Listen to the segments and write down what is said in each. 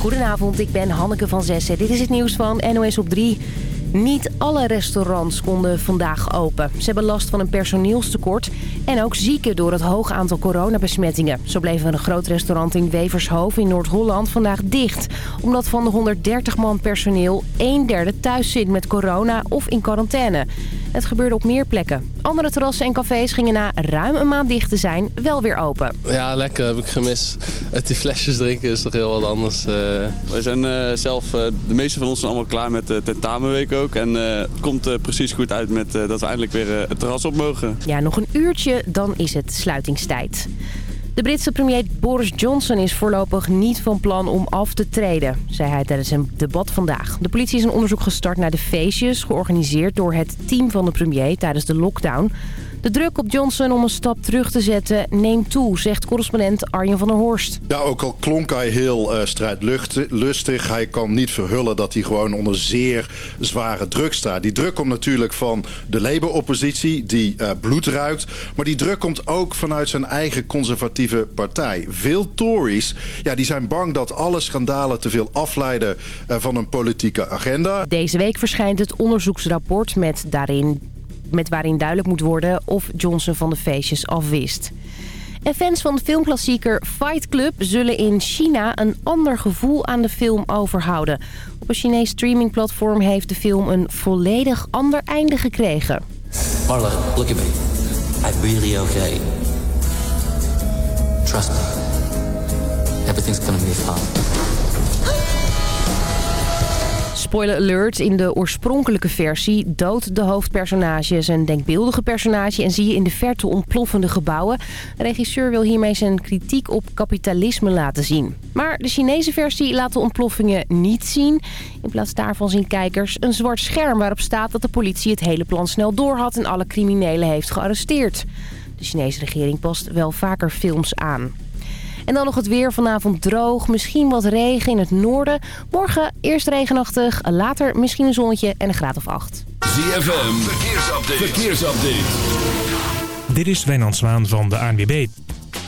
Goedenavond, ik ben Hanneke van Zessen. Dit is het nieuws van NOS op 3. Niet alle restaurants konden vandaag open. Ze hebben last van een personeelstekort en ook zieken door het hoog aantal coronabesmettingen. Zo bleven een groot restaurant in Wevershoofd in Noord-Holland vandaag dicht. Omdat van de 130 man personeel een derde thuis zit met corona of in quarantaine. Het gebeurde op meer plekken. Andere terrassen en cafés gingen na ruim een maand dicht te zijn wel weer open. Ja, lekker heb ik gemist. Uit die flesjes drinken is toch heel wat anders. Uh... Wij zijn uh, zelf, uh, de meeste van ons zijn allemaal klaar met de tentamenweek ook. En het komt precies goed uit met dat we eindelijk weer het terras op mogen. Ja, nog een uurtje, dan is het sluitingstijd. De Britse premier Boris Johnson is voorlopig niet van plan om af te treden, zei hij tijdens een debat vandaag. De politie is een onderzoek gestart naar de feestjes, georganiseerd door het team van de premier tijdens de lockdown. De druk op Johnson om een stap terug te zetten neemt toe, zegt correspondent Arjen van der Horst. Ja, ook al klonk hij heel uh, strijdlustig. Hij kan niet verhullen dat hij gewoon onder zeer zware druk staat. Die druk komt natuurlijk van de Labour-oppositie, die uh, bloed ruikt. Maar die druk komt ook vanuit zijn eigen conservatieve partij. Veel Tories ja, die zijn bang dat alle schandalen te veel afleiden uh, van een politieke agenda. Deze week verschijnt het onderzoeksrapport met daarin met waarin duidelijk moet worden of Johnson van de feestjes afwist. En fans van de filmklassieker Fight Club zullen in China een ander gevoel aan de film overhouden. Op een Chinees streamingplatform heeft de film een volledig ander einde gekregen. Marla, look at me. I'm really okay. Trust me. Everything's gonna be fine. Spoiler alert, in de oorspronkelijke versie doodt de hoofdpersonage zijn denkbeeldige personage... en zie je in de verte ontploffende gebouwen. De regisseur wil hiermee zijn kritiek op kapitalisme laten zien. Maar de Chinese versie laat de ontploffingen niet zien. In plaats daarvan zien kijkers een zwart scherm waarop staat dat de politie het hele plan snel doorhad... en alle criminelen heeft gearresteerd. De Chinese regering past wel vaker films aan. En dan nog het weer. Vanavond droog. Misschien wat regen in het noorden. Morgen eerst regenachtig. Later misschien een zonnetje en een graad of acht. ZFM. Verkeersupdate. Verkeersupdate. Dit is Wijnand Zwaan van de ANWB.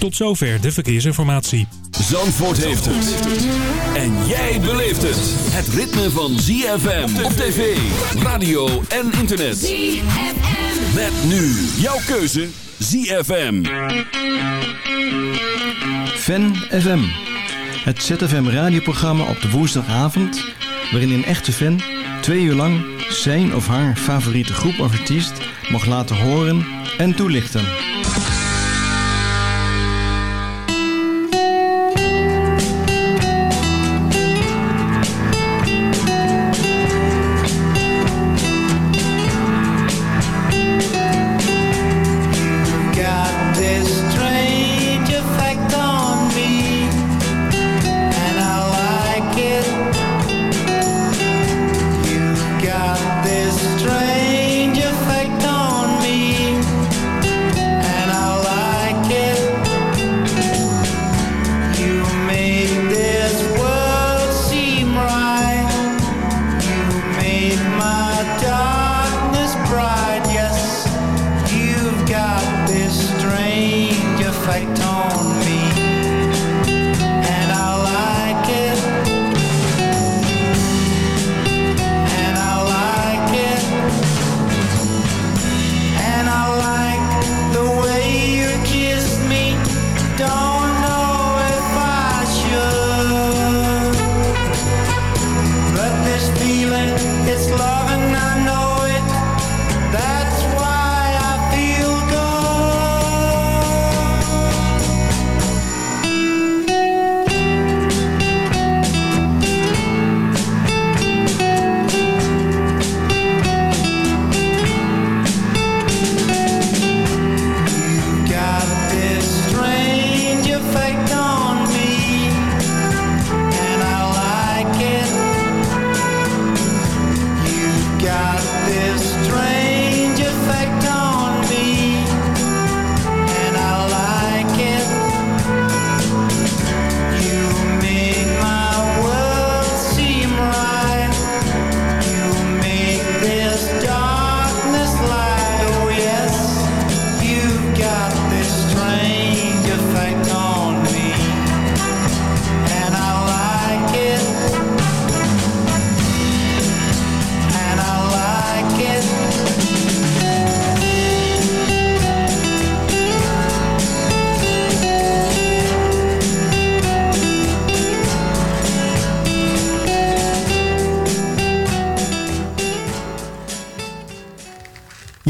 Tot zover de verkeersinformatie. Zandvoort heeft het. En jij beleeft het. Het ritme van ZFM op tv, radio en internet. ZFM. Met nu jouw keuze ZFM. Fan FM. Het ZFM radioprogramma op de woensdagavond... waarin een echte fan twee uur lang zijn of haar favoriete groep of artiest... mag laten horen en toelichten.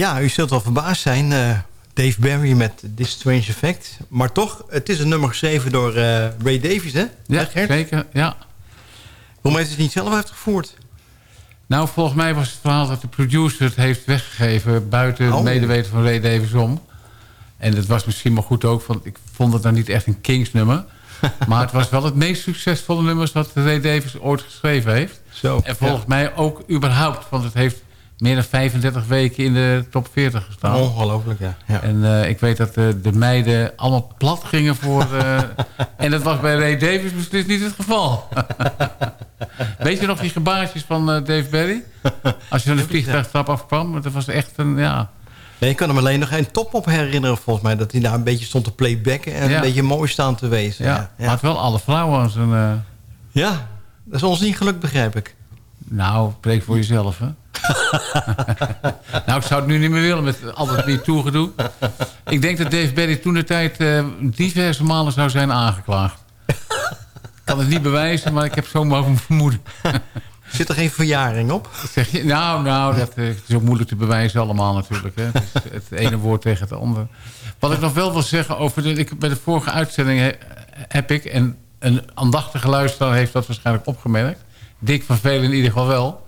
Ja, u zult wel verbaasd zijn. eh, Dave Barry met This Strange Effect. Maar toch, het is een nummer geschreven door eh, Ray Davies, hè? Ja, Gert? zeker. Ja. Waarom heeft het niet zelf uitgevoerd? Nou, volgens mij was het verhaal dat de producer het heeft weggegeven... buiten Oh. het medeweten van Ray Davis om. En dat was misschien maar goed ook, want ik vond het dan niet echt een Kings nummer. maar het was wel het meest succesvolle nummer dat Ray Davis ooit geschreven heeft. Zo, En volgens mij ook überhaupt, want het heeft meer dan 35 weken in de top 40 gestaan. Ongelooflijk, ja. ja. En eh, ik weet dat de, de meiden allemaal plat gingen voor... eh, en dat was bij Ray Davis beslist niet het geval. weet je nog die gebaartjes van eh, Dave Barry? Als je van de vliegtuigtrap afkwam, dat was echt een... Ja, Nee, ik kan hem alleen nog een top op herinneren, volgens mij. Dat hij daar een beetje stond te playbacken en Ja. een beetje mooi staan te wezen. ja, Ja, had wel alle vrouwen aan zijn... eh, Ja, dat is ons niet gelukt, begrijp ik. Nou, preek voor jezelf, hè? nou, ik zou het nu niet meer willen met al dat weer toegedoe. Ik denk dat Dave Barry toen de tijd eh, diverse malen zou zijn aangeklaagd. Ik kan het niet bewijzen, maar ik heb zo'n mogen vermoeden. Zit er geen verjaring op? Zeg je, nou, nou, dat eh, is ook moeilijk te bewijzen allemaal natuurlijk. Hè. Het is het ene woord tegen het andere. Wat ik nog wel wil zeggen over... De, ik, bij de vorige uitzending he- heb ik... en een aandachtige luisteraar heeft dat waarschijnlijk opgemerkt. Dick van Velen in ieder geval wel.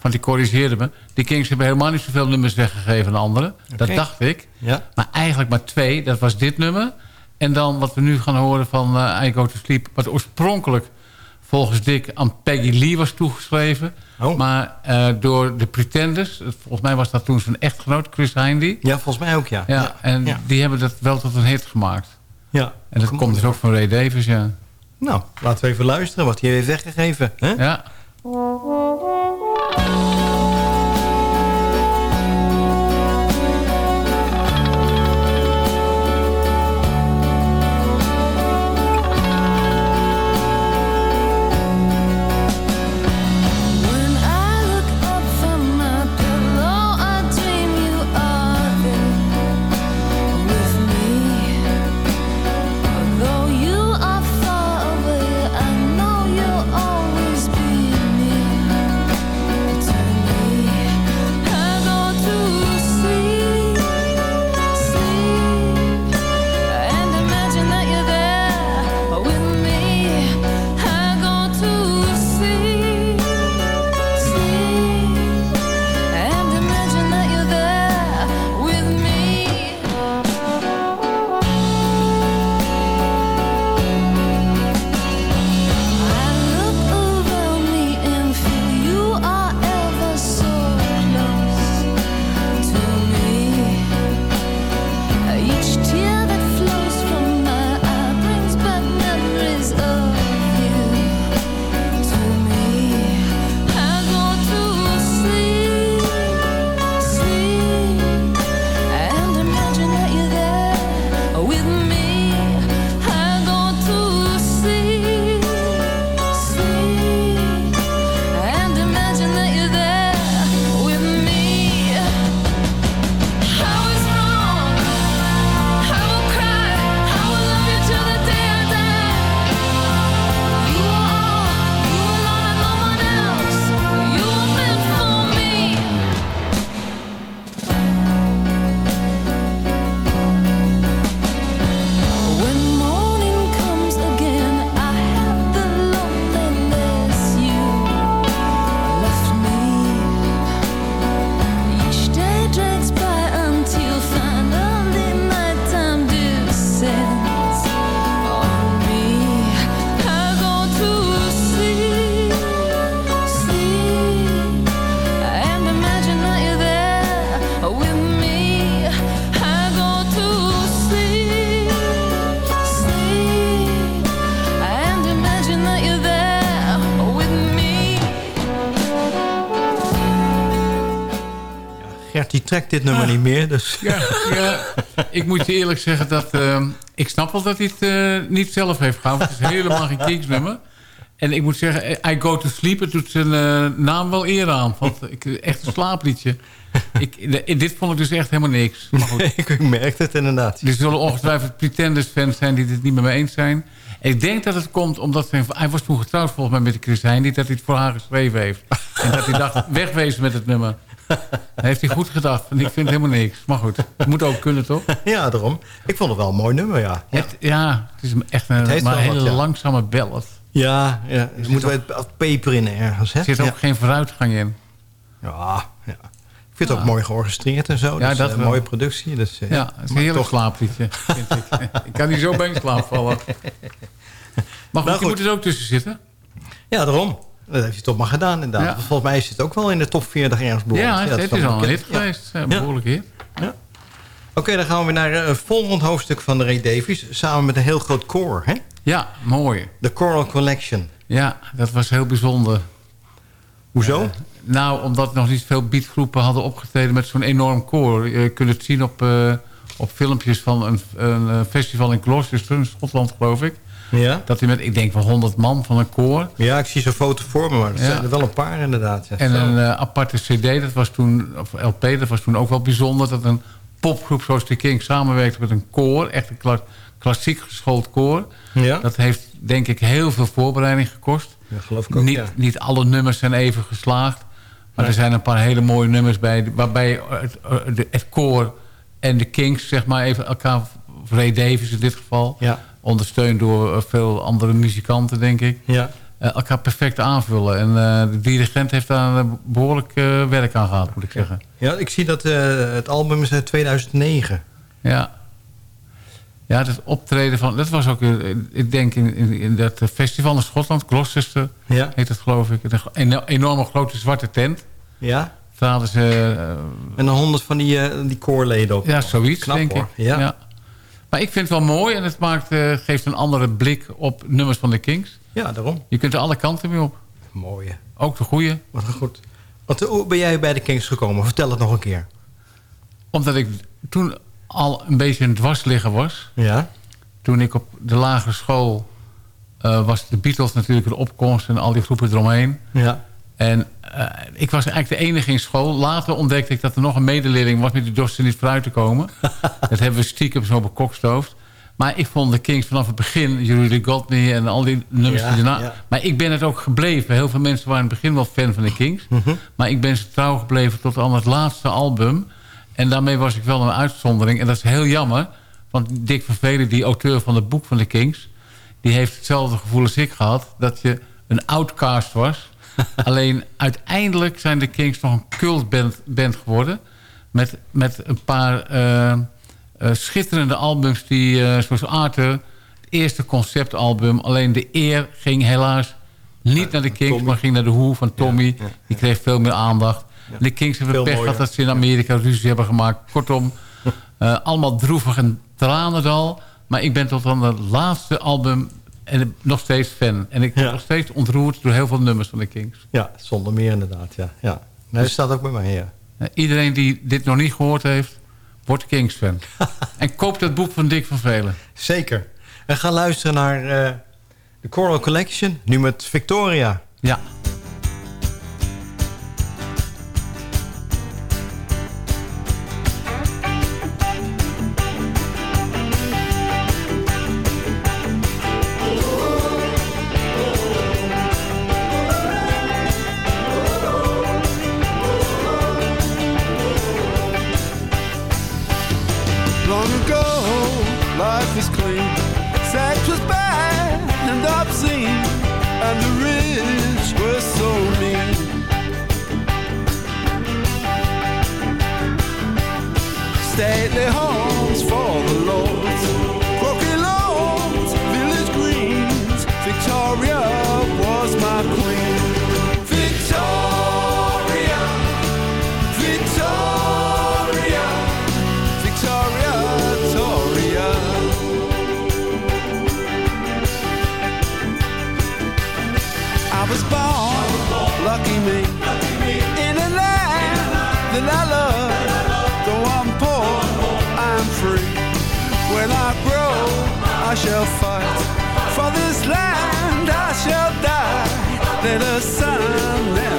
Want die corrigeerde me. Die Kings hebben helemaal niet zoveel nummers weggegeven aan anderen. Dat dacht ik. Ja. Maar eigenlijk maar twee. Dat was dit nummer. En dan wat we nu gaan horen van eh, I Go To Sleep. Wat oorspronkelijk volgens Dick aan Peggy Lee was toegeschreven. Oh. Maar eh, door de Pretenders. Volgens mij was dat toen zijn echtgenoot Chris Hindy. Ja, volgens mij ook, ja. Ja, en ja. die hebben dat wel tot een hit gemaakt. ja. En dat komt dus ook van Ray Davis, ja. Nou, laten we even luisteren wat hij heeft weggegeven. Hè? Ja. Die dit nummer niet meer, dus... Ja, ja, ik moet je eerlijk zeggen dat... ehm, ik snap wel dat hij het eh, niet zelf heeft gehouden. Het is helemaal geen Kings nummer. En ik moet zeggen, I Go To Sleep... het doet zijn eh, naam wel eer aan. Want ik, echt een slaapliedje. Ik, de- dit vond ik dus echt helemaal niks. Maar goed. ik merk het inderdaad. Er zullen ongetwijfeld Pretenders-fans zijn die het niet met me eens zijn. En ik denk dat het komt omdat... Zijn, hij was toen getrouwd volgens mij met de Chris Heijn... dat hij het voor haar geschreven heeft. En dat hij dacht, wegwezen met het nummer. heeft hij goed gedacht. Ik vind helemaal niks. Maar goed, het moet ook kunnen, toch? ja, daarom. Ik vond het wel een mooi nummer, ja. Ja, Het, ja, het is echt een, Het maar een hele wat, ja. langzame ballad. ja, ja. er moet wel wat peper in ergens, hè? Er zit ook ja. geen vooruitgang in. Ja, ja. Ik vind het ook mooi georchestreerd en zo. Ja, dus, dat eh, wel. mooie productie. Dus, eh, Ja, het is een heerlijk toch- slaapliedje, vind ik. ik kan niet zo bij in slaap vallen. Maar goed, Nou, je goed. moet er ook tussen zitten. Ja, daarom. Dat heeft hij toch maar gedaan, inderdaad. Ja. Volgens mij is het ook wel in de top 40 ergens beland. Ja, het, is al een hit Ja. geweest. Een behoorlijke hit. Oké, dan gaan we weer naar eh, het volgende hoofdstuk van de Ray Davies. Samen met een heel groot koor, hè? Ja, mooi. De Choral Collection. Ja, dat was heel bijzonder. Hoezo? Eh, nou, omdat nog niet veel beatgroepen hadden opgetreden met zo'n enorm koor. Je kunt het zien op, eh, op filmpjes van een, een eh, festival in Gloucester, in Schotland geloof ik. Ja? Dat hij met, ik denk wel 100 man van een koor. Ja, ik zie zo'n foto voor me, maar er Ja. zijn er wel een paar inderdaad. Ja. En een eh, aparte cd, dat was toen, of LP, dat was toen ook wel bijzonder. Dat een popgroep zoals The King samenwerkte met een koor. Echt een kla- klassiek geschoold koor. Ja? Dat heeft denk ik heel veel voorbereiding gekost. Ja, geloof ik ook, niet, niet alle nummers zijn even geslaagd. Maar Nee. er zijn een paar hele mooie nummers bij... waarbij het, eh, het koor en de Kings zeg maar even elkaar... Ray Davis in dit geval... Ja. Ondersteund door eh, veel andere muzikanten, denk ik... Ja. eh, elkaar perfect aanvullen. En eh, de dirigent heeft daar eh, behoorlijk eh, werk aan gehad, moet ik zeggen. ja, ik zie dat het album is uit 2009. Ja. Ja, het optreden van... Dat was ook, ik denk, in, in, in dat festival in Schotland, Gloucester, Ja. heet het geloof ik. Een eno- enorme grote zwarte tent. Ja? Daar hadden ze... En dan honderd van die, die koorleden op. ja, zoiets, Knap, denk hoor. ik. Ja. Maar ik vind het wel mooi en het maakt, eh, geeft een andere blik op nummers van de Kings. Ja, daarom. Je kunt er alle kanten mee op. Mooi. hè. Ook de goede. Wat goed. Want hoe ben jij bij de Kings gekomen? Vertel het nog een keer. Omdat ik toen al een beetje een dwarsligger was. Ja? Toen ik op de lagere school eh, was de Beatles natuurlijk een opkomst en al die groepen eromheen. Ja. En eh, ik was eigenlijk de enige in school. Later ontdekte ik dat er nog een medeleerling was met die dorst er niet vooruit te komen. dat hebben we stiekem zo bekokstoofd. Maar ik vond de Kings vanaf het begin, Got Me en al die nummers Ja, die daarna. ja. Maar ik ben het ook gebleven. Heel veel mensen waren in het begin wel fan van de Kings. Mhm. Maar ik ben ze trouw gebleven tot aan het laatste album. En daarmee was ik wel een uitzondering. En dat is heel jammer. Want Dick van Velen, die auteur van het boek van de Kings... die heeft hetzelfde gevoel als ik gehad. Dat je een outcast was. Alleen uiteindelijk zijn de Kings nog een cultband band geworden. Met, met een paar eh, eh, schitterende albums. Die, eh, zoals Arthur, het eerste conceptalbum. Alleen de eer ging helaas niet naar de Kings... maar ging naar de Who van Tommy. Die kreeg veel meer aandacht. De Kings hebben pech gehad dat ze in Amerika ruzie hebben gemaakt. Kortom, allemaal droevig en tranendal. Maar ik ben tot aan het laatste album en nog steeds fan. En ik ben Ja. nog steeds ontroerd door heel veel nummers van de Kings. Ja, zonder meer inderdaad. Ja. Ja. Nee, dat staat ook bij mij, ja. Eh, iedereen die dit nog niet gehoord heeft, wordt Kings-fan. en koop dat boek van Dick van Velen. Zeker. En ga luisteren naar eh, de Choral Collection. Nu met Victoria. Ja. Shall fight. For this land, I shall die. Let the sun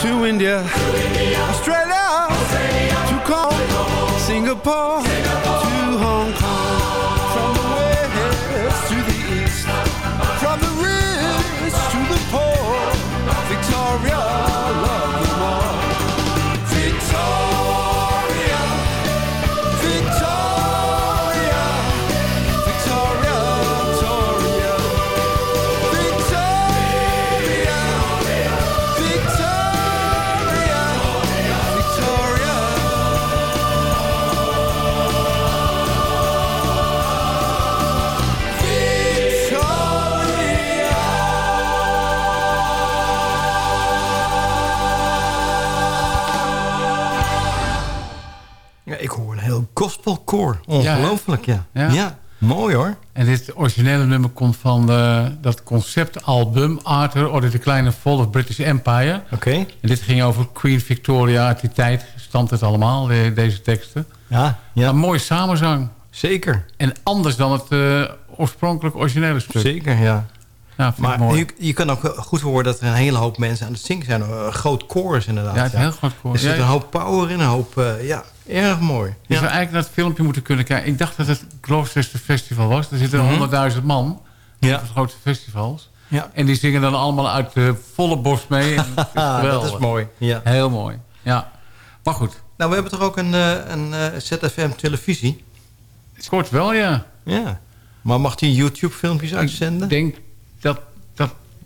to India, Australia, to Kong, Singapore, to Hong Kong. Gospelkoor. Ongelooflijk, ja. Ja. Ja. mooi hoor. En dit originele nummer komt van eh, dat conceptalbum Arthur or the Kleine Fall of British Empire. Oké. En dit ging over Queen Victoria. Uit die tijd stond het allemaal, de- deze teksten. Ja, ja. Een mooie samenzang. Zeker. En anders dan het eh, oorspronkelijk originele stuk. Zeker, ja. Ja, Maar mooi. je, je kan ook goed horen dat er een hele hoop mensen aan het zingen zijn. Een groot koor is inderdaad. Ja, het is een heel groot koor. Er zit een hoop power in, een hoop... eh, ja, erg mooi. Je Ja. zou eigenlijk naar het filmpje moeten kunnen kijken. Ik dacht dat het Gloucester Festival was. Er zitten Mhm. 100.000 man. Ja. Van de grootste festivals. Ja. En die zingen dan allemaal uit de volle borst mee. En het is dat is mooi. Ja. Heel mooi. Ja. Maar goed. Nou, we hebben toch ook een, eh, een eh, ZFM televisie? Kort wel, ja. Ja. Maar mag die YouTube-filmpjes uitzenden? Ik denk dat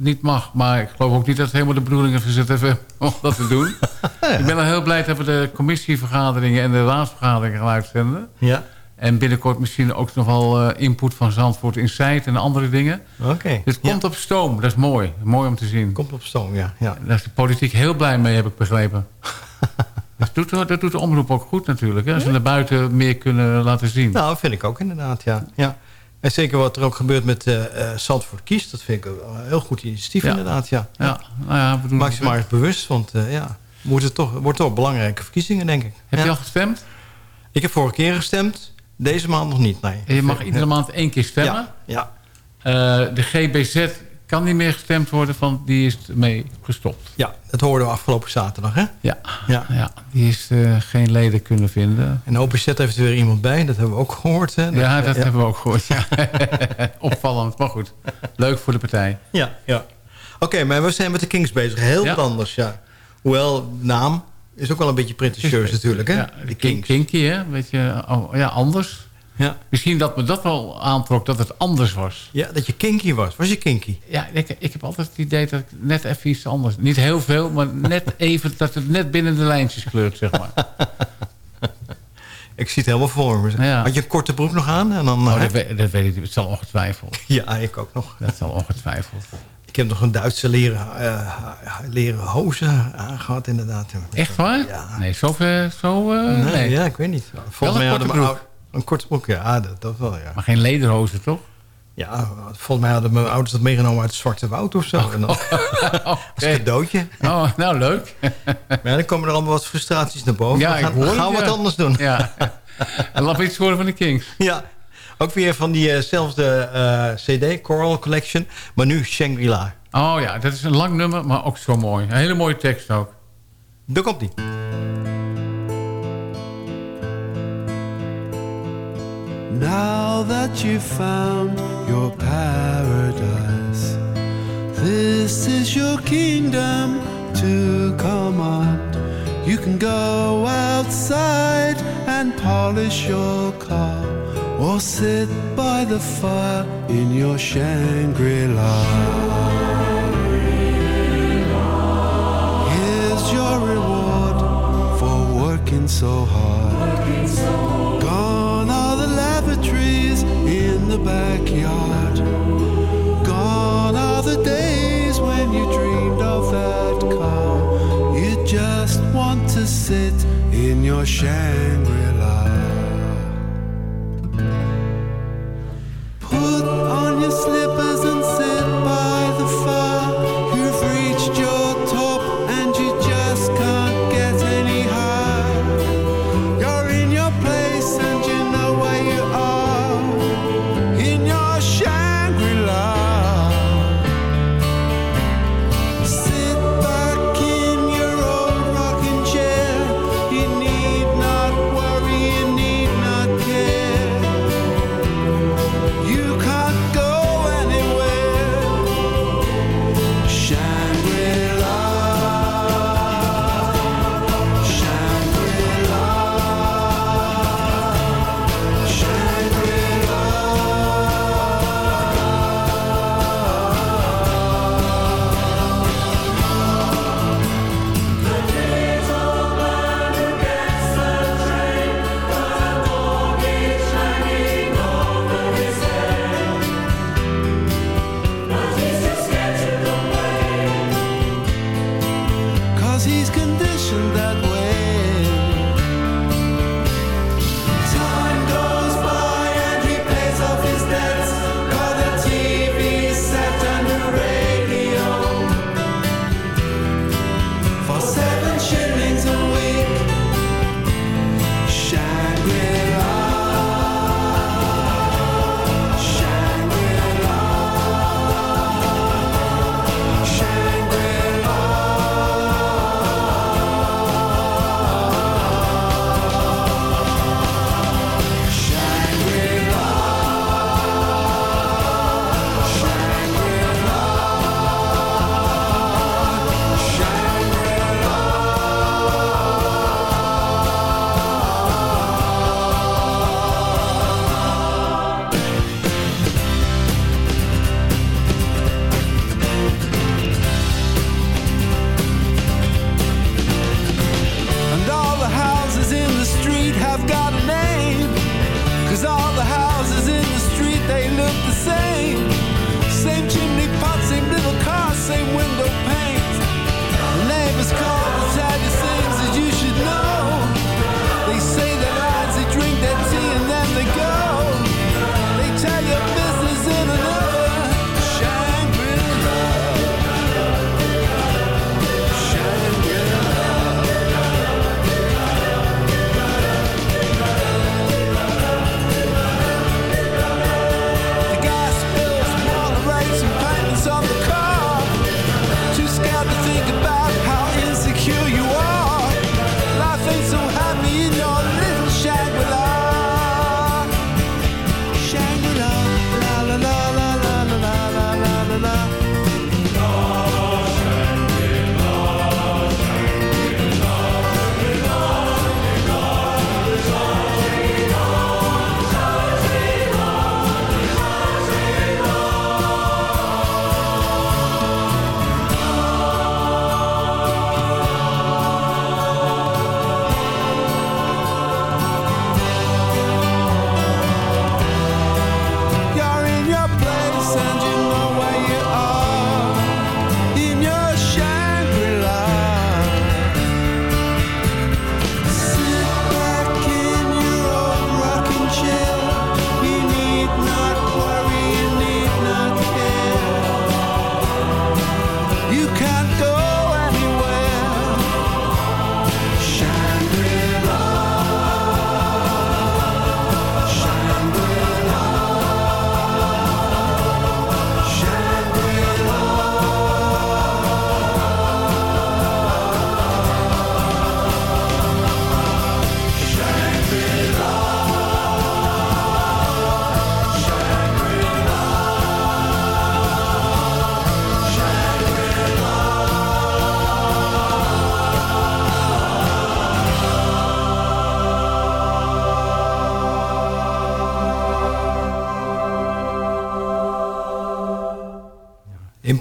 niet mag. Maar ik geloof ook niet dat het helemaal de bedoeling is van ZFM om dat te doen. Ik ben al heel blij dat we de commissievergaderingen en de raadsvergaderingen gaan uitzenden. Ja. En binnenkort misschien ook nog wel eh, input van Zandvoort Insight en andere dingen. Oké. Dus het komt op stoom. Dat is mooi. Mooi om te zien. Komt op stoom, ja. ja. Daar is de politiek heel blij mee, heb ik begrepen. dat, doet, de- dat doet de omroep ook goed natuurlijk. Hè? Als we naar buiten meer kunnen laten zien. Nou, vind ik ook inderdaad, ja. ja. En zeker wat er ook gebeurt met eh Zandvoort Kies. Dat vind ik een heel goed initiatief Ja. inderdaad, ja. Ja, nou ja, we Maak ze maar eens bewust, want eh, ja, wordt het toch, wordt toch belangrijke verkiezingen, denk ik. Heb je al gestemd? Ik heb vorige keer gestemd, deze maand nog niet, nee. En je mag iedere maand één keer stemmen. Ja, ja. Eh, de GBZ kan niet meer gestemd worden, want die is mee gestopt. Ja, dat hoorden we afgelopen zaterdag, hè? Ja, Ja. ja die is eh, geen leden kunnen vinden. En OPZ heeft er weer iemand bij, dat hebben we ook gehoord. Hè? Ja, dat ja. hebben we ook gehoord. Ja. Opvallend, maar goed. Leuk voor de partij. Ja, ja. Oké, maar we zijn met de Kings bezig. Heel Ja. wat anders, ja. Hoewel, naam is ook wel een beetje pretentieus natuurlijk, hè? Ja, de Kings. Kinky, hè? Een beetje oh, ja, anders. Ja. Misschien dat me dat wel aantrok, dat het anders was. Ja, dat je kinky was. Was je kinky? Ja, ik, ik heb altijd het idee dat ik net even iets anders... Niet heel veel, maar net even dat het net binnen de lijntjes kleurt, zeg maar. Ik zie het helemaal voor me. Ja. Had je een korte broek nog aan? En dan, Oh, dat, weet, dat weet ik niet. Het zal ongetwijfeld. Ja, ik ook nog. Dat zal ongetwijfeld. Ik heb nog een Duitse leren, eh, leren hozen aangehad, inderdaad. Echt waar? Ja. Nee, zo. Zo, eh, Nee, nee. Ja, ik weet niet. Volgens mij hadden Een korte broek, ja, dat, dat wel, ja. Maar geen lederhozen, toch? Ja, volgens mij hadden mijn ouders dat meegenomen uit het Zwarte Woud of zo. En dan, als cadeautje. Oh, nou, leuk. Maar ja, dan komen er allemaal wat frustraties naar boven. Ja, we ik gaan, hoor we het, gaan ja. wat anders doen. Ja. En laat me iets horen van de Kings. Ja, ook weer van diezelfde eh, CD, Coral Collection. Maar nu Shangri-La. Oh ja, dat is een lang nummer, maar ook zo mooi. Een hele mooie tekst ook. Daar komt die. Now that you've found your paradise, this is your kingdom to command. You can go outside and polish your car, or sit by the fire in your Shangri La. Here's your reward for working so hard. Gone the backyard. Gone are the days when you dreamed of that car. You just want to sit in your Shangri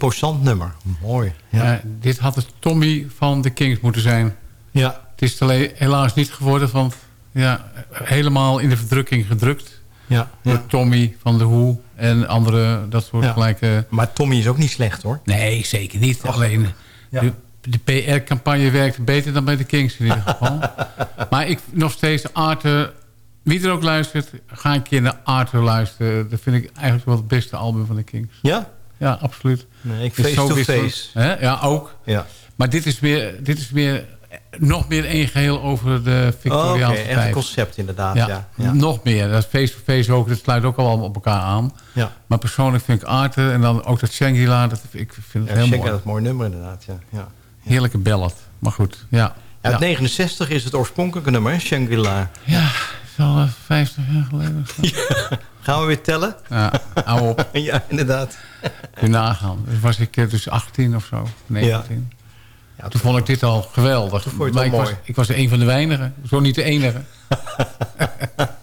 Imposant nummer. Mooi. Ja. Eh, dit had het Tommy van de Kings moeten zijn. Ja. Het is alleen- helaas niet geworden, want ja, helemaal in de verdrukking gedrukt. Ja, Door ja. Tommy van de Hoe en andere, dat soort Ja. gelijke... Maar Tommy is ook niet slecht hoor. Nee, zeker niet. Alleen de, de PR-campagne werkte beter dan bij de Kings in ieder geval. maar ik nog steeds Arthur... Wie er ook luistert, ga een keer naar Arthur luisteren. Dat vind ik eigenlijk wel het beste album van de Kings. Ja? Ja, absoluut. Nee, ik Het face to face. Hè? Ja, ook. Ja. Maar dit is weer, dit is weer nog meer één geheel over de Oh, Victoriaanse echt een tijd. concept inderdaad. Ja, Ja. Ja. nog meer. Dat face-to-face ook, dat sluit ook allemaal op elkaar aan. Ja. Maar persoonlijk vind ik Arthur en dan ook dat Shangri-La, dat, ik vind het Ja, heel mooi. dat mooi nummer inderdaad. Ja. Ja. Heerlijke ballad. Maar goed, ja. Uit ja. 69 is het oorspronkelijke nummer? Shangri-La. Ja, het al eh, 50 jaar geleden. Gaan we weer tellen? Ja, hou op. ja, inderdaad. Kun nagaan. Dus was ik eh, dus 18 of zo, 19. Toen vond ik dit al geweldig. Toen vond je het Maar al ik, was, ik was een van de weinigen. Zo niet de enige.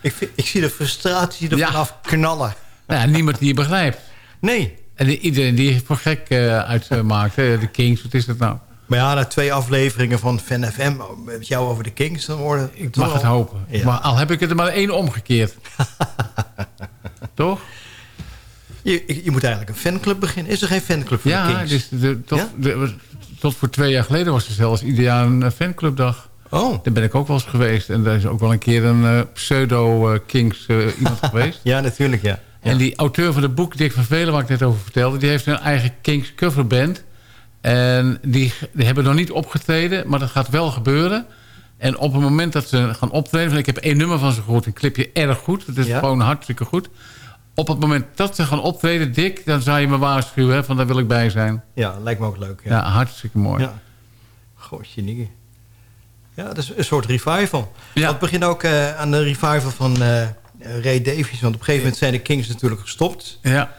Ik, vind- ik zie de frustratie er Ja. vanaf knallen. Nou ja, niemand die je begrijpt. Nee. En iedereen die je voor gek eh, uitmaakt. De Kings, wat is dat nou? Maar ja, na twee afleveringen van Fan FM... met jou over de Kings, dan worden... Ik mag het hopen. Ja. Maar al heb ik het er maar één omgekeerd. Toch? Je, je moet eigenlijk een fanclub beginnen. Is er geen fanclub voor de Ja, Kings? dus de, tot, Ja? de- tot voor twee jaar geleden was er zelfs ieder jaar een eh, fanclubdag. Oh. Daar ben ik ook wel eens geweest. En daar is ook wel een keer een eh, pseudo-Kings iemand geweest. Ja, natuurlijk, ja. En die auteur van het boek, Dick van Velen, waar ik net over vertelde... die heeft een eigen Kings coverband. En die, die hebben nog niet opgetreden, maar dat gaat wel gebeuren. En op het moment dat ze gaan optreden... want ik heb één nummer van ze gehoord, een clipje erg goed. Het is Ja? gewoon hartstikke goed. Op het moment dat ze gaan optreden, Dick... dan zou je me waarschuwen, hè, van daar wil ik bij zijn. Ja, lijkt me ook leuk. Ja, Ja, hartstikke mooi. ja. Gootje. Ja, dat is een soort revival. Ja. Dat begint ook eh, aan de revival van eh, Ray Davies. Want op een gegeven moment zijn de Kings natuurlijk gestopt. Ja,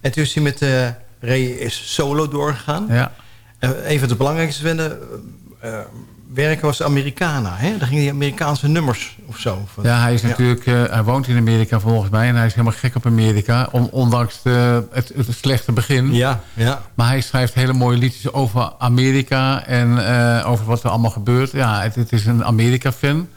En toen is hij met eh, Ray is solo doorgegaan. ja. En een van de belangrijkste wennen, eh, werken was de Americana. Hè? Daar gingen die Amerikaanse nummers of zo. Ja, hij is natuurlijk, eh, hij woont in Amerika volgens mij. En hij is helemaal gek op Amerika. on- ondanks de, het, het slechte begin. Ja, ja. Maar hij schrijft hele mooie liedjes over Amerika. En eh, over wat er allemaal gebeurt. Ja, het, het is een Amerika-fan.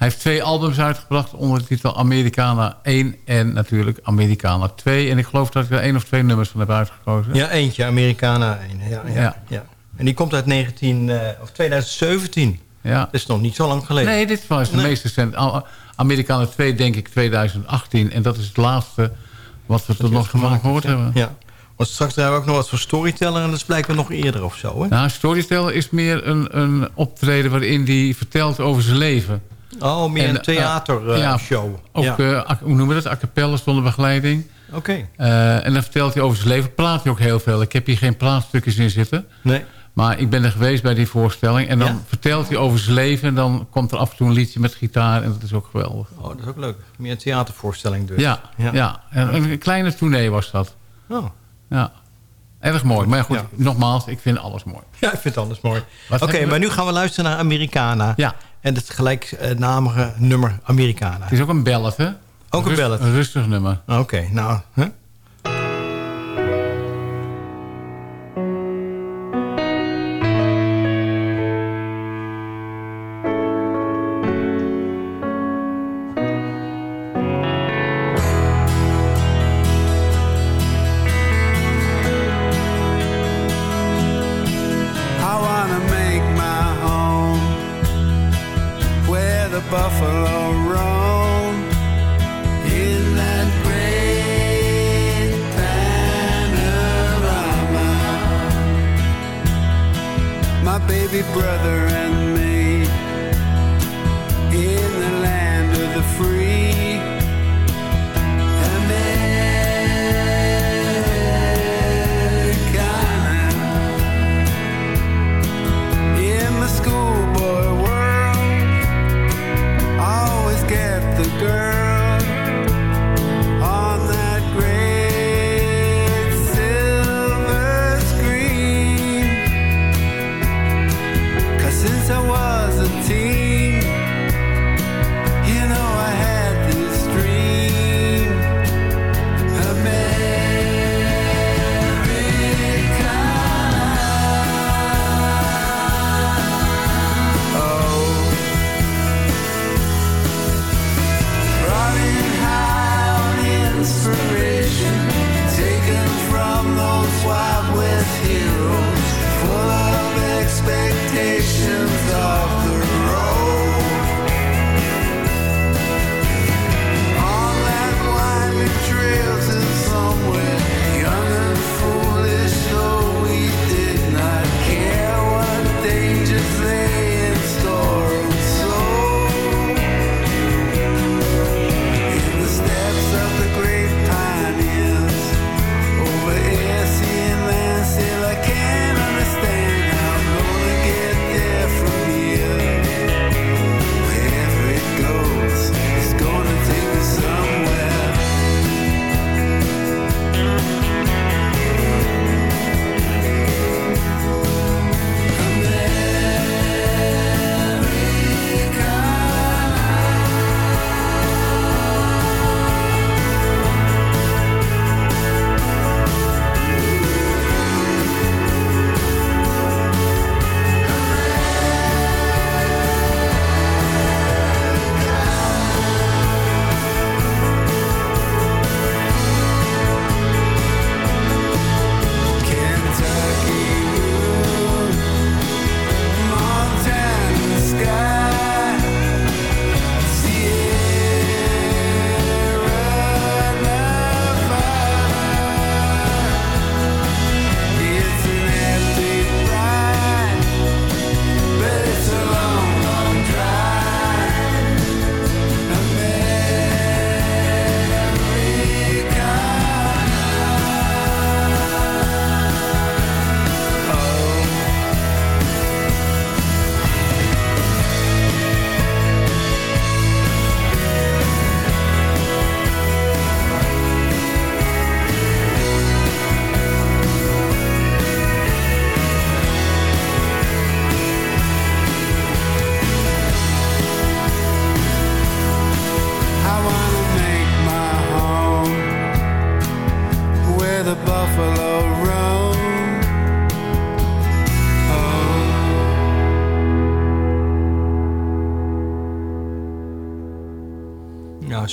Hij heeft twee albums uitgebracht onder de titel Americana 1 en natuurlijk Americana 2. En ik geloof dat ik er één of twee nummers van heb uitgekozen. Ja, eentje, Americana 1. Ja, ja, Ja. ja. En die komt uit 19, eh, of 2017. Ja. Dat is nog niet zo lang geleden. Nee, dit was de Nee. meest recente. Americana 2 denk ik 2018. En dat is het laatste wat we tot nog van gehoord hebben. Ja. Want straks hebben we ook nog wat voor storyteller... en dat is blijkbaar nog eerder of zo, hè? Nou, Storyteller is meer een, een optreden waarin hij vertelt over zijn leven. Oh, meer En, een eh, theatershow. ja. Ook, ja. eh, hoe noemen we dat? A cappella zonder begeleiding. Oké. Eh, en dan vertelt hij over zijn leven. Praat hij ook heel veel. Ik heb hier geen plaatstukjes in zitten. Nee. Maar ik ben er geweest bij die voorstelling. En dan Ja. vertelt hij over zijn leven. En dan komt er af en toe een liedje met gitaar. En dat is ook geweldig. Oh, dat is ook leuk. Meer een theatervoorstelling dus. Ja, ja. En een kleine tournee was dat. Oh. Ja. Erg mooi. Maar goed, Ja. nogmaals, ik vind alles mooi. Ja, ik vind alles mooi. Oké, maar nu gaan we luisteren naar Americana. Ja. En het gelijknamige nummer Americana. Het is ook een ballad, hè? Ook een ballad. Een rustig nummer. Oké, nou... Huh?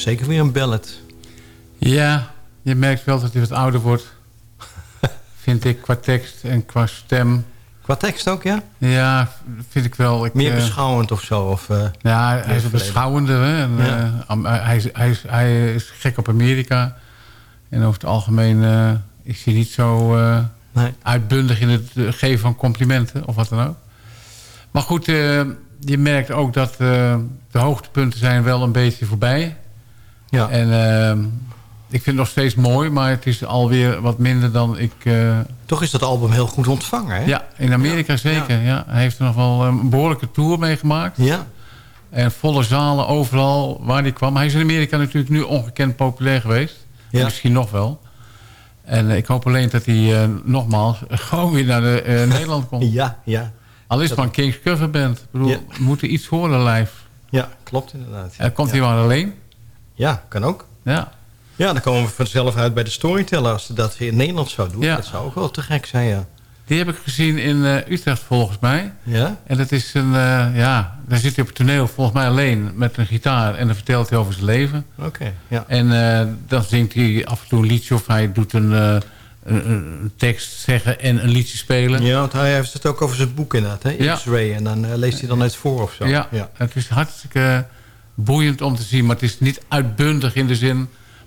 Zeker weer een ballad. Ja, je merkt wel dat hij wat ouder wordt. vind ik qua tekst en qua stem. Qua tekst ook, ja? Ja, vind ik wel. Ik, Meer eh, beschouwend of zo? Of, eh, Ja, hij is een beschouwende. Hè? En, Ja. eh, hij, is, hij, is, hij is gek op Amerika. En over het algemeen eh, is hij niet zo Nee. uitbundig in het geven van complimenten of wat dan ook. Maar goed, je merkt ook dat de hoogtepunten zijn wel een beetje voorbij. Ja. En eh, ik vind het nog steeds mooi, maar het is alweer wat minder dan ik... eh, Toch is dat album heel goed ontvangen, hè? ja, in Amerika zeker. Ja. Hij heeft er nog wel een behoorlijke tour mee gemaakt. Ja. En volle zalen overal waar hij kwam. Hij is in Amerika natuurlijk nu ongekend populair geweest. Ja. Misschien nog wel. En eh, ik hoop alleen dat hij eh, nogmaals gewoon weer naar de, Nederland komt. Ja, ja. Al is het maar een King's Coverband. Ik bedoel, Ja. we moeten iets horen live. Ja, klopt inderdaad. En komt ja. hij maar alleen? Ja, kan ook. Ja. Ja, dan komen we vanzelf uit bij de storyteller. Als ze dat in Nederland zou doen, Ja. dat zou ook wel te gek zijn, ja. Die heb ik gezien in eh, Utrecht volgens mij. Ja? En dat is een, eh, ja, daar zit hij op het toneel volgens mij alleen met een gitaar. En dan vertelt hij over zijn leven. Oké, ja. En eh, dan zingt hij af en toe een liedje of hij doet een, een, een tekst zeggen en een liedje spelen. Ja, want hij heeft het ook over zijn boek inderdaad, hè? Ja. X-Ray. En dan leest hij dan uit voor of zo. Ja, het is hartstikke boeiend om te zien. Maar het is niet uitbundig in de zin.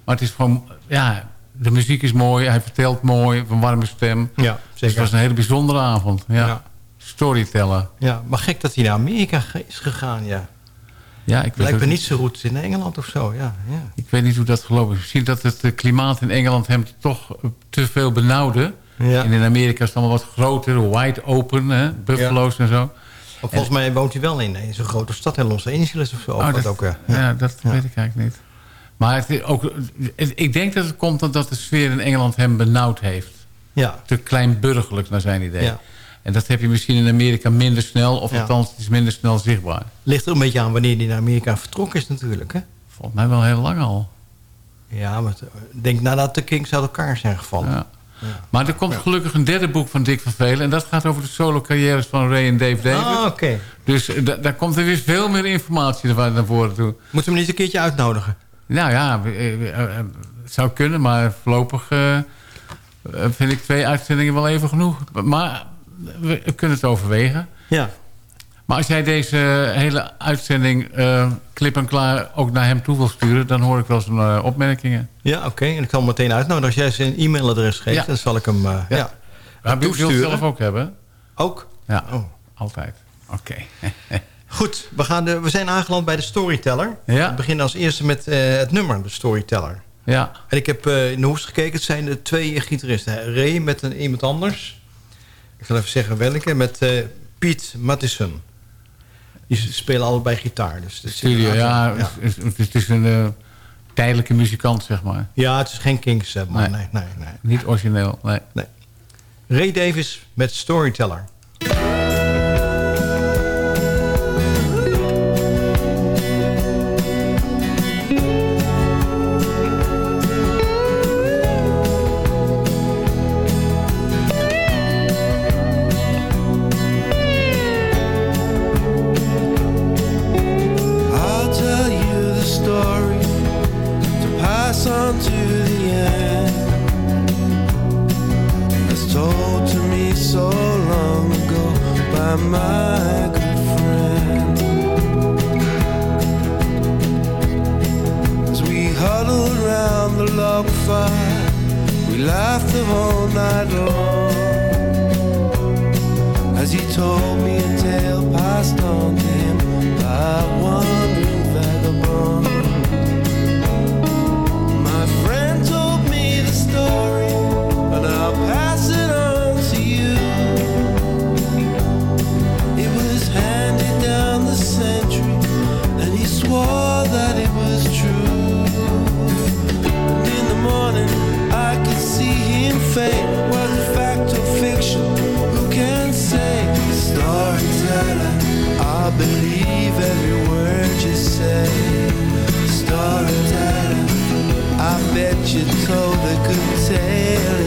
Maar het is gewoon, ja, de muziek is mooi. Hij vertelt mooi, van warme stem. Ja, Dus het zeker. was een hele bijzondere avond. Ja. Ja. Storyteller. Ja, maar gek dat hij naar Amerika is gegaan, ja. Ja, ik weet, Lijkt me niet zo goed in Engeland of zo, ja. ja. ik weet niet hoe dat gelopen is. Misschien dat het eh, klimaat in Engeland hem toch eh, te veel benauwde. Ja. En in Amerika is het allemaal wat groter, wide open, hè? buffalo's en zo. Maar volgens mij woont hij wel in, in zo'n grote stad in Los Angeles of zo. Of Oh, dat, ook, ja. ja. dat weet ik eigenlijk niet. Maar het is ook, het- ik denk dat het komt omdat de sfeer in Engeland hem benauwd heeft. Ja. Te kleinburgerlijk naar zijn idee. Ja. En dat heb je misschien in Amerika minder snel. Of Ja. althans, het is minder snel zichtbaar. Ligt er een beetje aan wanneer hij naar Amerika vertrokken is natuurlijk, hè? Volgens mij wel heel lang al. Ja, maar denk nadat de Kings uit elkaar zijn gevallen. Ja. Maar er komt gelukkig een derde boek van Dick van Velen. En dat gaat over de solo-carrières van Ray en Dave. Ah, oké. Dus eh, da- daar komt er weer veel meer informatie naar voren toe. Moeten we hem niet een keertje uitnodigen? Nou ja, eh, eh, het zou kunnen, maar voorlopig vind ik twee uitzendingen wel even genoeg. Maar we kunnen het overwegen. Ja. Maar als jij deze hele uitzending eh, klip en klaar ook naar hem toe wil sturen... dan hoor ik wel zijn eh, opmerkingen. Ja, oké. En ik zal hem meteen uitnodigen. Als jij zijn e-mailadres geeft, Ja. dan zal ik hem uh, ja. Ja. Maar wil je het zelf ook hebben? Ook? Ja, Oh. altijd. Oké. Goed, we, gaan de, we zijn aangeland bij de Storyteller. Ja. We beginnen als eerste met het nummer, de Storyteller. Ja. En ik heb in de hoes gekeken. Het zijn de twee gitaristen. Ray met een, iemand anders. Ik zal even zeggen welke. Met Pete Mattison. Die spelen allebei gitaar. Dus Studio, ja. ja. Het, is, het is een eh, tijdelijke muzikant, zeg maar. Ja, het is geen Kings eh, man. Nee. Nee, nee, nee. Niet origineel, nee. nee. Ray Davis met Storyteller. Told to me so long ago by my good friend. As we huddled round the log fire, we laughed all night long. As he told me you say. Storyteller, I bet you told a good tale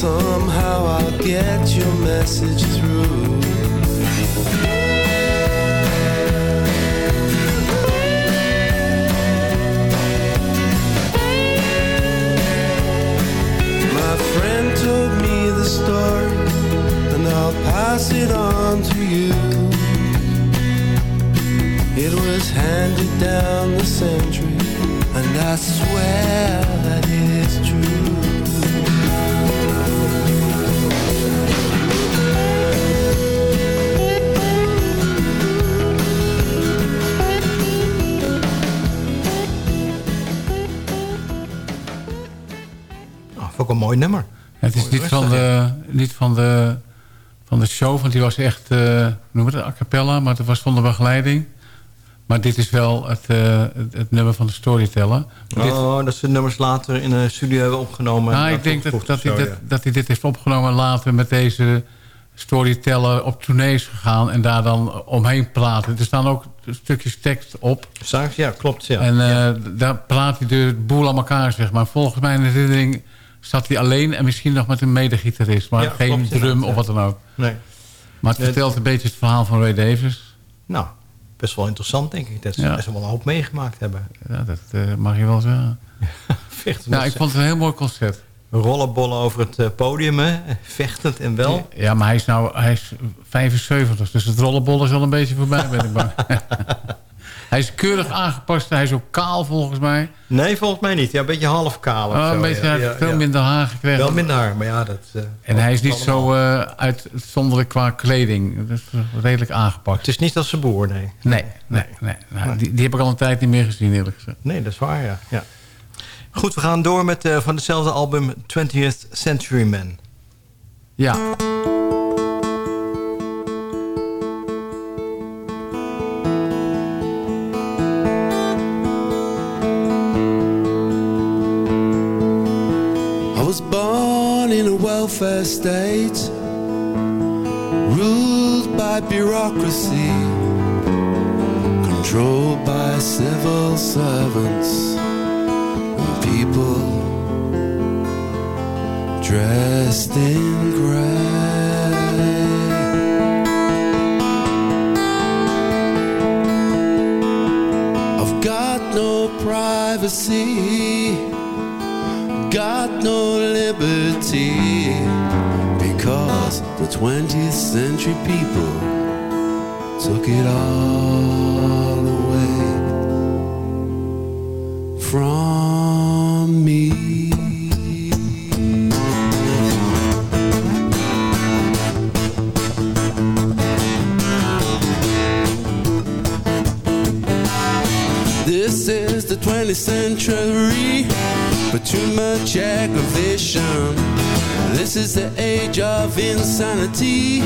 somehow I'll get your message through. Mooi nummer. Het is niet van, de, niet van, de, van de show, want die was echt, hoe noem het, a cappella, maar het was zonder begeleiding. Maar dit is wel het, eh, het, het nummer van de storyteller. Maar dit- Oh, dat ze nummers later in de studio hebben opgenomen. nou, ik denk dat, hij, zo, dat, ja. dat hij dit heeft opgenomen later met deze storyteller op tournees gegaan en daar dan omheen praten. Er staan ook stukjes tekst op. Ja, klopt. Ja. En eh, daar praat hij de boel aan elkaar, zeg maar. Volgens mijn herinnering staat hij alleen en misschien nog met een medegitarist. Maar Ja, geen klopt, drum of wat dan ook. Nee. Maar het vertelt een beetje het verhaal van Ray Davis. Nou, best wel interessant, denk ik. Dat ze best wel een hoop meegemaakt hebben. Ja, dat eh, mag je wel zeggen. Ja, ik vond het een heel mooi concert. Rollenbollen over het eh, podium, hè. Vechtend en wel. Ja, maar hij is nou hij is 75, dus het rollenbol is al een beetje voorbij, ben ik bang. hij is keurig aangepast, hij is ook kaal volgens mij. Nee, volgens mij niet. Ja, een beetje half kaal Oh, een beetje, ja. Ja, veel ja. minder haar gekregen. Wel minder haar, maar ja, dat... eh, En hij is niet allemaal. zo eh, uitzonderlijk qua kleding. Dat is redelijk aangepakt. Het is niet als zijn boer, nee. Nee, nee, nee. Nou, Die, die heb ik al een tijd niet meer gezien, eerlijk gezegd. Nee, dat is waar, ja. ja. Goed, we gaan door met eh, van hetzelfde album 20th Century Man. Ja. Welfare state, ruled by bureaucracy, controlled by civil servants and people dressed in gray. I've got no privacy got no liberty 20th century people took it all away from me. This is the 20th century, but too much aggravation. This is the age of insanity.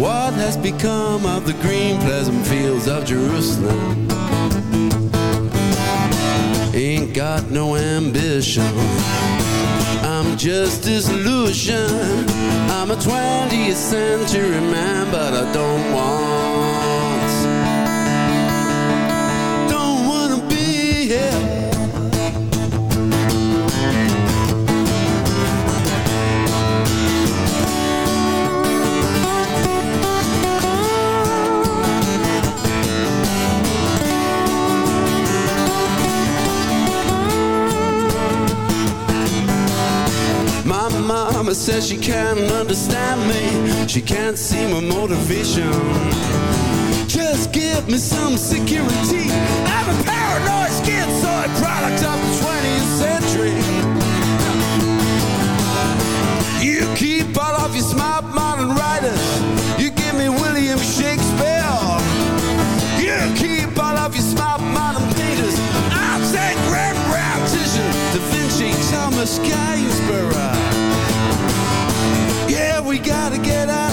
What has become of the green, pleasant fields of Jerusalem? Ain't got no ambition. I'm just disillusion. I'm a 20th century man, but I don't want. Mama says she can't understand me. She can't see my motivation. Just give me some security. I'm a paranoid schizoid product of the 20th century. You keep all of your smart modern writers. You give me William Shakespeare. You keep all of your smart modern painters. I'll take Rembrandt, Da Vinci, Thomas Gainsborough. We gotta get out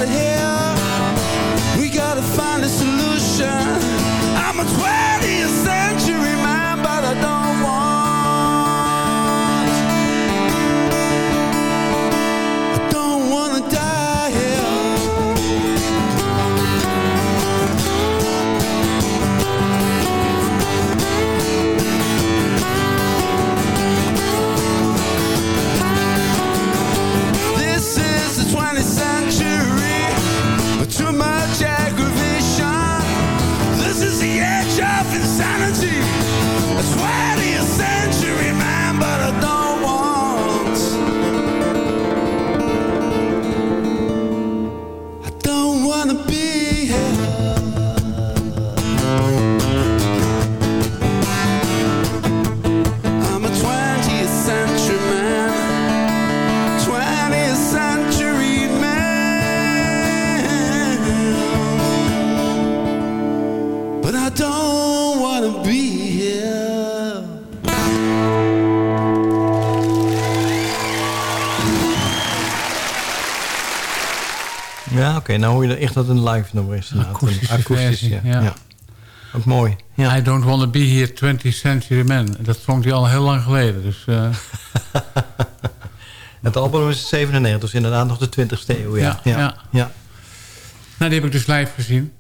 Ja, oké. nou hoor je echt dat het een live nummer is. Een Akoestische akoestisch, versie, ja. ja. ja. Ook mooi. I Don't Wanna Be Here 20th Century Man. Dat zong hij al heel lang geleden. Dus, eh, Het album is 97, dus inderdaad nog de 20ste eeuw. Ja. Ja, ja. ja. nou, die heb ik dus live gezien.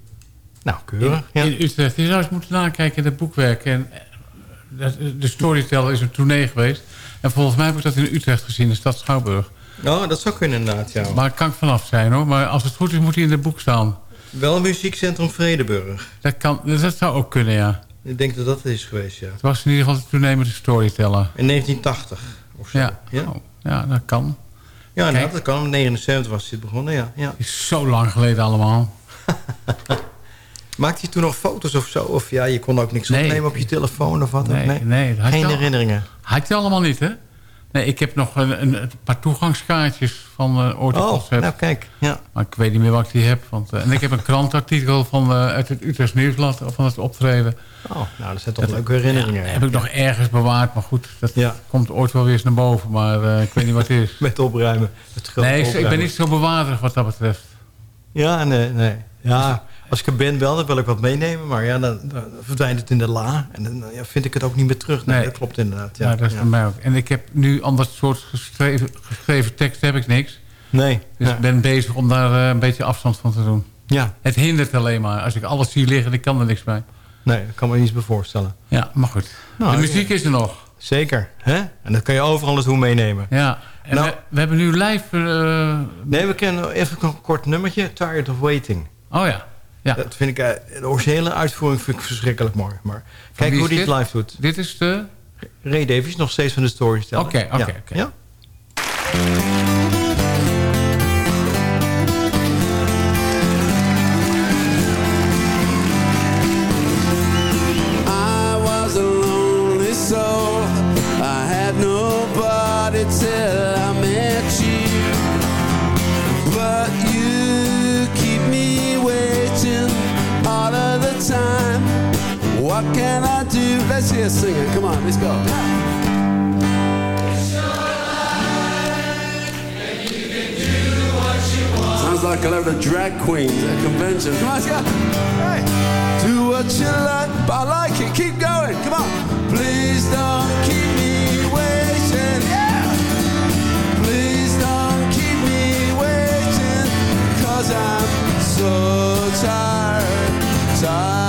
Nou, keurig. In, in Utrecht. Je zou eens moeten nakijken in het boekwerk. En, eh, de Storyteller is een tournee geweest. En volgens mij heb ik dat in Utrecht gezien, in stad Schouwburg. Oh, dat zou kunnen inderdaad, ja. Maar het kan ik vanaf zijn hoor. Maar als het goed is, moet hij in het boek staan. Wel muziekcentrum Vredeburg. Dat, kan, dat zou ook kunnen, ja. Ik denk dat dat het is geweest, ja. Het was in ieder geval de tournee met de Storyteller. In 1980 of zo. Ja, Ja, Oh, ja dat kan. ja Kijk. nou, dat kan. In 79 was dit begonnen, ja. ja. is zo lang geleden allemaal. Maakte je toen nog foto's of zo? Of ja, je kon ook niks Nee. opnemen op je telefoon of wat? Nee, nee. nee, Geen al- herinneringen? Had je allemaal niet, hè? Nee, ik heb nog een, een, een paar toegangskaartjes van uh, ooit een Oh, nou kijk. Ja. Maar ik weet niet meer wat ik die heb. Want, eh, en ik heb een krantartikel van, eh, uit het Utrechts Nieuwsblad van het optreden. Oh, nou, dat zijn toch leuke herinneringen. Ja, heb ik nog ergens bewaard. Maar goed, dat Ja. komt ooit wel weer eens naar boven. Maar eh, ik weet niet wat het is. Met opruimen. Het Nee, ik, ik ben niet zo bewaardig wat dat betreft. Ja, nee, nee. Ja, als ik er ben wel, dan wil ik wat meenemen. Maar ja, dan, dan verdwijnt het in de la. En dan ja, vind ik het ook niet meer terug. Nee, Nee. dat klopt inderdaad. Ja, Ja, dat is voor mij ook. En ik heb nu dat soort geschreven, geschreven tekst heb ik niks. Nee. Dus ik ben bezig om daar eh, een beetje afstand van te doen. ja, Het hindert alleen maar. Als ik alles zie liggen, ik kan er niks bij. nee, dat kan me niet bij voorstellen. Ja, maar goed. Nou, de muziek is er nog. Zeker. Hè? En dat kan je overal naartoe meenemen. Ja. En Nou- we, we hebben nu live... eh, Nee, we kennen even een kort nummertje. Tired of Waiting. oh ja. Ja. Dat vind ik, eh, de originele uitvoering vind ik verschrikkelijk mooi. Maar kijk hoe die het dit? live doet. Dit is de... Ray Davies, nog steeds van de Storyteller. Oké, oké, Ja. oké. Ja? A load of drag queens at a convention. Come on, let's go. Hey. Do what you like, but I like it. Keep going. Come on. Please don't keep me waiting. Yeah. Please don't keep me waiting. Cause I'm so tired. Tired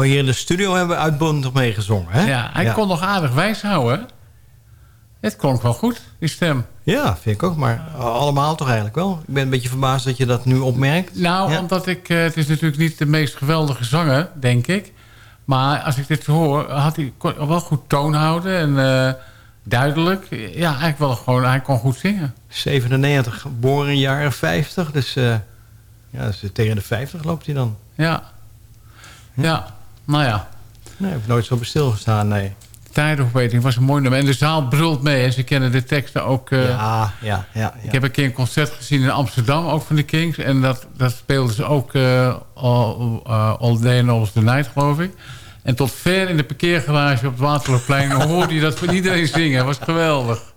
Nou, hier in de studio hebben we uitbundig meegezongen. Hè? Ja, hij kon nog aardig wijs houden. Het klonk wel goed, die stem. Ja, vind ik ook. Maar allemaal toch eigenlijk wel. Ik ben een beetje verbaasd dat je dat nu opmerkt. Nou, Ja. omdat ik... eh, het is natuurlijk niet de meest geweldige zanger, denk ik. Maar als ik dit hoor, had hij kon wel goed toon houden. En eh, duidelijk. Ja, eigenlijk wel gewoon... Hij kon goed zingen. 97, geboren in jaren 50. Dus, eh, ja, dus tegen de 50 loopt hij dan. Ja. Ja, nou ja. Nee, heb ik nooit zo bij stilgestaan, nee. Waiting was een mooi nummer. En de zaal brult mee. En ze kennen de teksten ook... eh, ja, ja, ja. Ik heb een keer een concert gezien in Amsterdam, ook van de Kings. En dat, dat speelden ze ook eh, all, eh, all Day and All the Night, geloof ik. En tot ver in de parkeergarage op het Waterloopplein hoorde je dat van iedereen zingen. Dat was geweldig.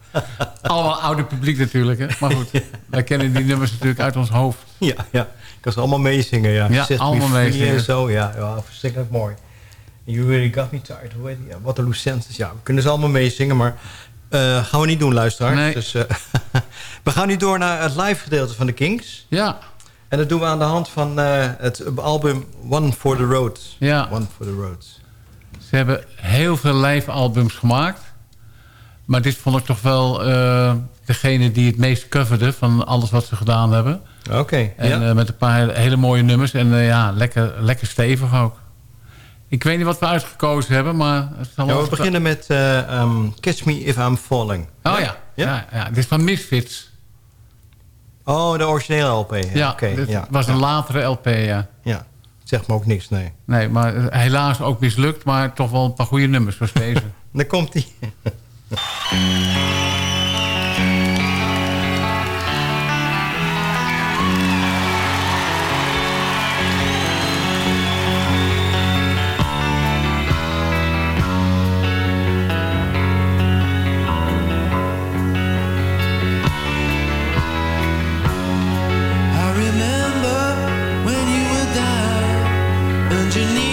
Allemaal oude publiek natuurlijk, hè. Maar goed, wij kennen die nummers natuurlijk uit ons hoofd. Ja, ja. Ik kan ze allemaal meezingen, ja. Ja, allemaal meezingen. En zo, ja. ja verschrikkelijk mooi. You really got me tired wat een Lucentes. Ja, we kunnen ze allemaal meezingen, maar eh, gaan we niet doen, luisteraars. Nee. Dus, eh, we gaan nu door naar het live gedeelte van de Kings. Ja, En dat doen we aan de hand van eh, het album One for the Road. ja. One for the Road. Ze hebben heel veel live albums gemaakt. Maar dit vond ik toch wel degene die het meest coverde van alles wat ze gedaan hebben. Oké, En ja. met een paar hele, hele mooie nummers. En ja, lekker, lekker stevig ook. Ik weet niet wat we uitgekozen hebben, maar... Het zal Ja, we beginnen met eh, um, Catch Me If I'm Falling. Oh ja, Ja, ja, dit is van Misfits. Oh, de originele LP. Ja, Ja, oké, dit ja, was een latere LP, ja. Ja, zeg me ook niks, nee. Nee, maar eh, helaas ook mislukt, maar toch wel een paar goede nummers zoals deze. Daar komt hij. And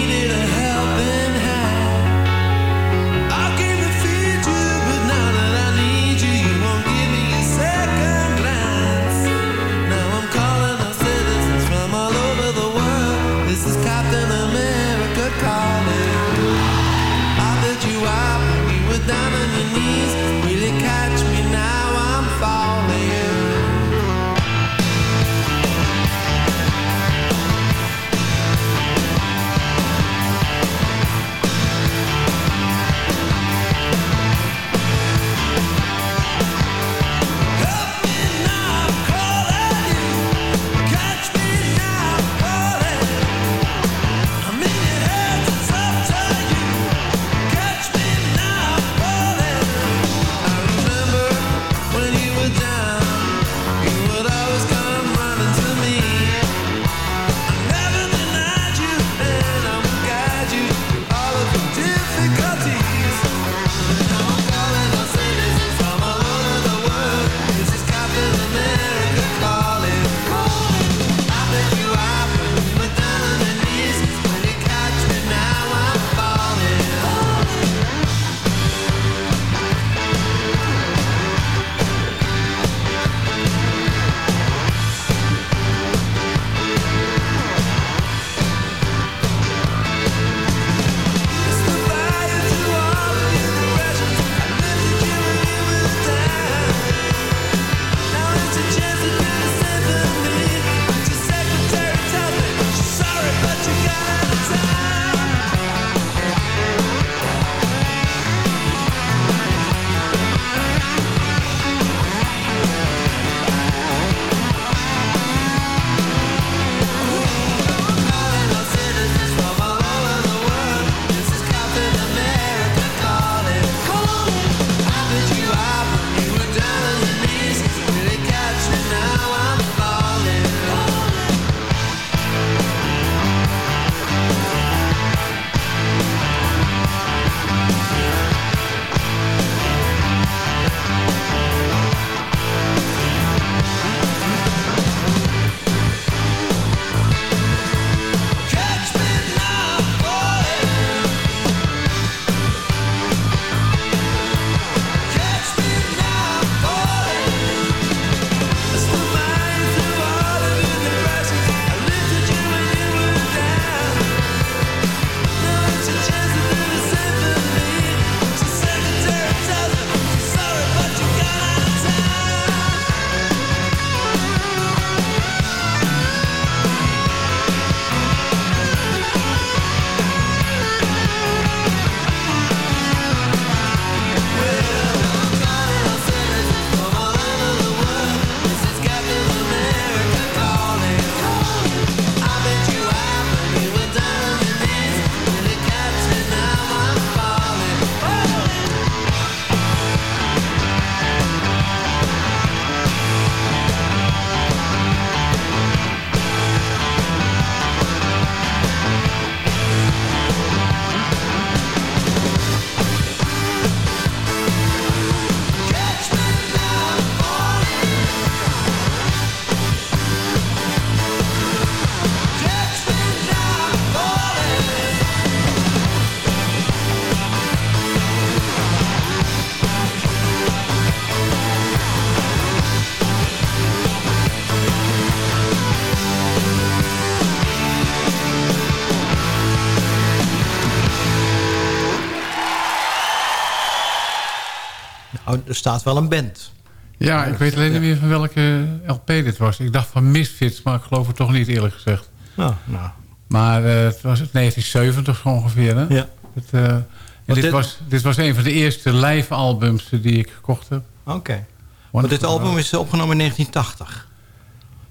er staat wel een band. Ja, ik weet alleen niet meer van welke LP dit was. Ik dacht van Misfits, maar ik geloof het toch niet eerlijk gezegd. Nou, nou. Maar eh, het was het 1970 ongeveer, hè? Ja. Het, eh, en dit, dit- Was, dit was een van de eerste live albums die ik gekocht heb. Oké. Want dit album is opgenomen in 1980.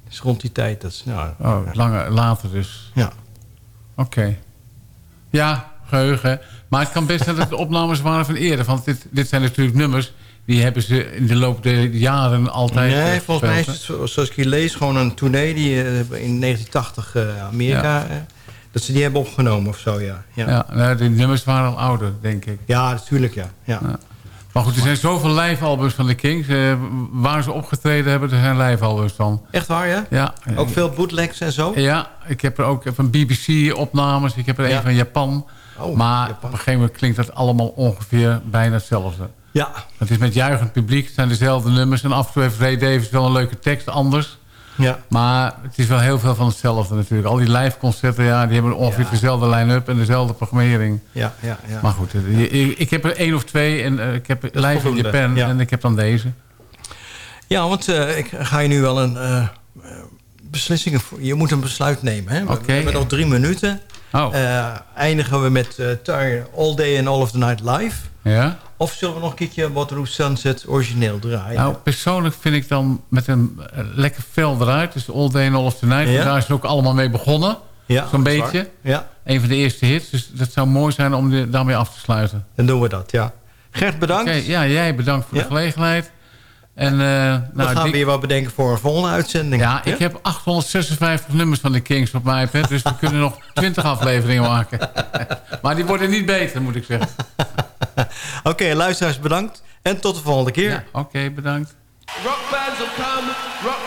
Dus rond die tijd. Dat is, nou, Oh, langer, later dus. Ja. Oké. Ja, geheugen. Maar het kan best zijn dat het opnames waren van eerder. Want dit, dit zijn natuurlijk nummers... die hebben ze in de loop der jaren altijd Nee, eh, volgens mij is het, zo- zoals ik hier lees, gewoon een tournee die eh, in 1980 eh, Amerika... dat ze die hebben opgenomen of zo, ja. Ja, Ja, nou, die nummers waren al ouder, denk ik. ja natuurlijk, ja. ja. Maar goed, er zijn zoveel live-albums van de Kings. waar ze opgetreden hebben, er zijn live-albums van. Echt waar, ja? Ja. Ook veel bootlegs en zo? Ja, ik heb er ook van BBC-opnames. Ik heb er Ja. een van Japan. Oh, maar Japan. op een gegeven moment klinkt dat allemaal ongeveer bijna hetzelfde. Ja. Het is met juichend publiek, het zijn dezelfde nummers. En af en toe heeft Ray Davis wel een leuke tekst anders. Ja. Maar het is wel heel veel van hetzelfde natuurlijk. Al die live-concerten, ja, die hebben ongeveer dezelfde line-up en dezelfde programmering. Ja, ja, ja. Maar goed, eh, ik, ik heb er één of twee. En eh, ik heb live in Japan ja. en ik heb dan deze. Ja, want eh, ik ga je nu wel een beslissingen... Voor, je moet een besluit nemen, hè? We-. We hebben nog drie minuten. Oh, eindigen we met All Day and All of the Night live? Ja? Of zullen we nog een keertje Waterloo Sunset origineel draaien? Nou, persoonlijk vind ik dan met een lekker fel eruit. Dus All Day and All of the Night. Ja? Daar is het ook allemaal mee begonnen. ja, Zo'n beetje. waar. Ja, Een van de eerste hits. Dus dat zou mooi zijn om de- daarmee af te sluiten. dan doen we dat, ja. Gert, bedankt. Ja, jij bedankt voor Ja. de gelegenheid. En, we nou, gaan Dick- weer wat bedenken voor een volgende uitzending. ja, ik heb 856 nummers van de Kings op mijn iPad. Dus we kunnen nog 20 afleveringen maken. maar die worden niet beter, moet ik zeggen. Oké, luisteraars bedankt. En tot de volgende keer. Ja, Oké, bedankt. Rock bands will come, rock